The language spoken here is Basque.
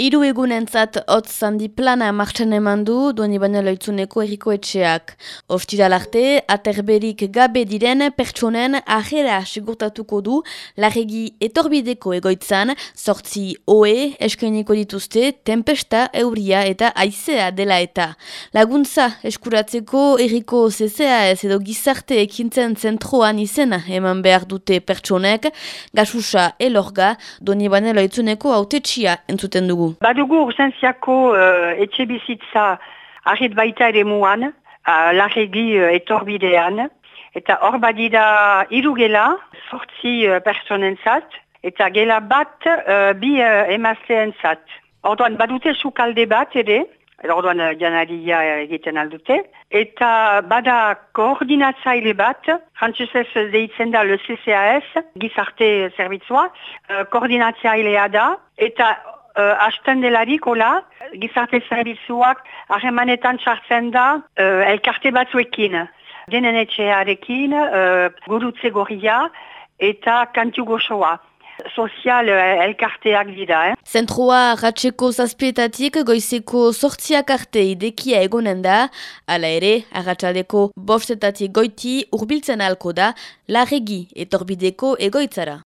Hiru egunentzat hotz zandi plana martxan eman du doni baina loitzuneko erriko etxeak. Ostiralarte, aterberik gabe diren pertsonen ahera sigurtatuko du larregi etorbideko egoitzan, sortzi oe eskainiko dituzte tempesta, euria eta aizea dela eta. Laguntza eskuratzeko erriko zezea ez edo gizarte ekintzen zentroan izena eman behar dute pertsonek, gasusa elorga doni baina loitzuneko autetxia entzuten dugu. Badugu urgentziako uh, etxe bizitza arret baita ere muan, uh, larregi uh, etorbidean, eta hor badira hiru gela, sortzi uh, personentzat, eta gela bat uh, bi uh, emazleentzat. Orduan badute sukalde bat ere, orduan janaria egiten aldute, eta bada koordinatzaile bat, frantzusez deitzen da le CCAS, gizarte zerbitzua, koordinatzailea da, eta uh, hasten delarik, hola, gizarte zerbitzuak harremanetan txartzen da uh, elkarte batzuekin. Denen etxearekin, uh, gurutze gorria eta kantu goxoa. Sozial uh, elkarteak dira, eh? Zentroa ratxeko zazpietatik goizeko sortziak arte idekia egonen da, ala ere, arratxaldeko bostetatik goiti urbiltzen alko da, larregi etorbideko egoitzara.